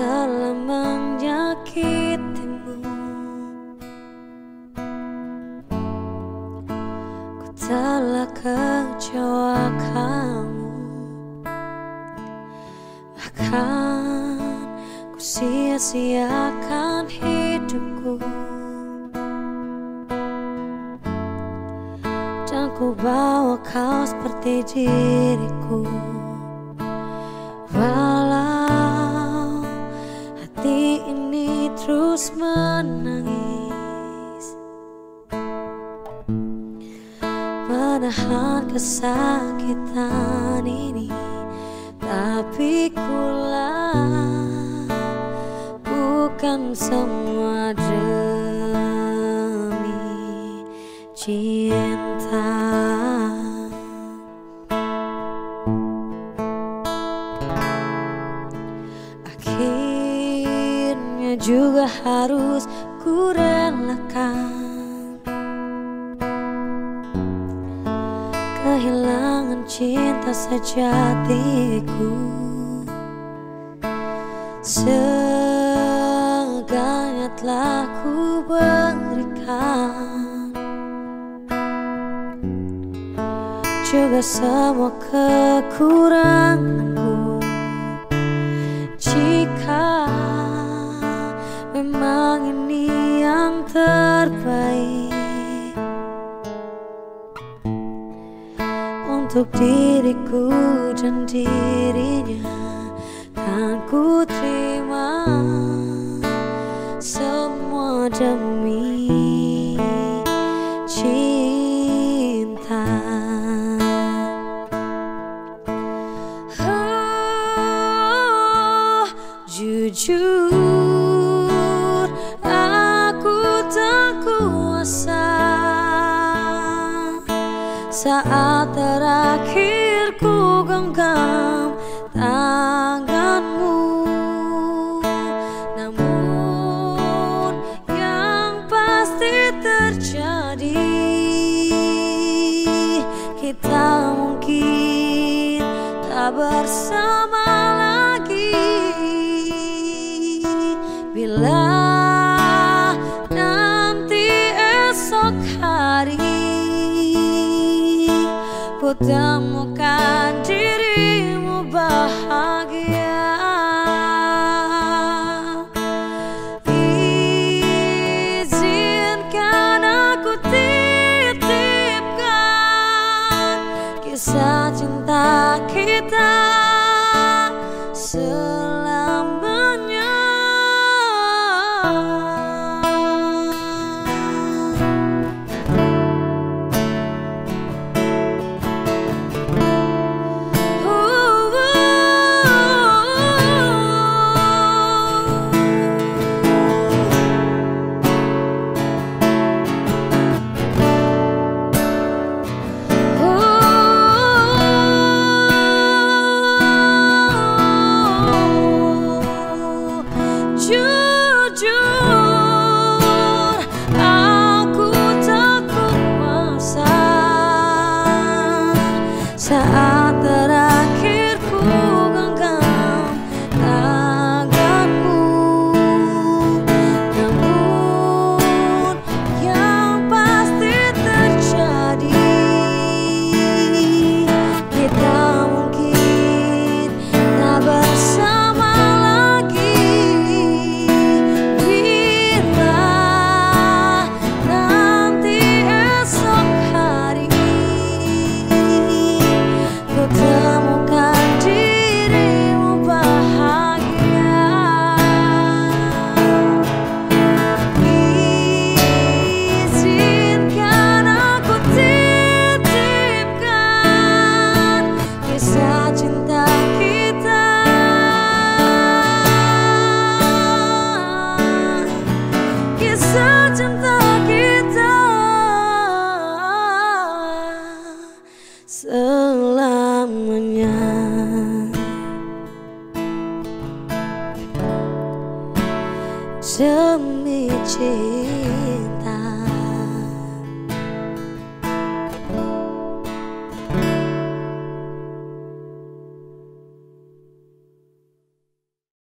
telah menyakitimu Ku telah kecewa kamu. Bahkan ku sia-siakan hidupku. Dan ku bawa kau seperti diriku. Walau terus menangis. Menahan kesakitan ini Tapi kulah bukan semua demi cinta juga harus ku relakan Kehilangan cinta sejatiku. Segalanya telah ku berikan Juga semua kekuranganku. Jika terbaik Untuk diriku dan dirinya Kan ku terima Semua demi cinta. Jujur saat terakhir ku genggam tanganmu. Namun yang pasti terjadi Kita mungkin tak bersama lagi. Bila Temukan dirimu bahagia. Izinkan aku titipkan Kisah cinta kita. selamanya Demi cinta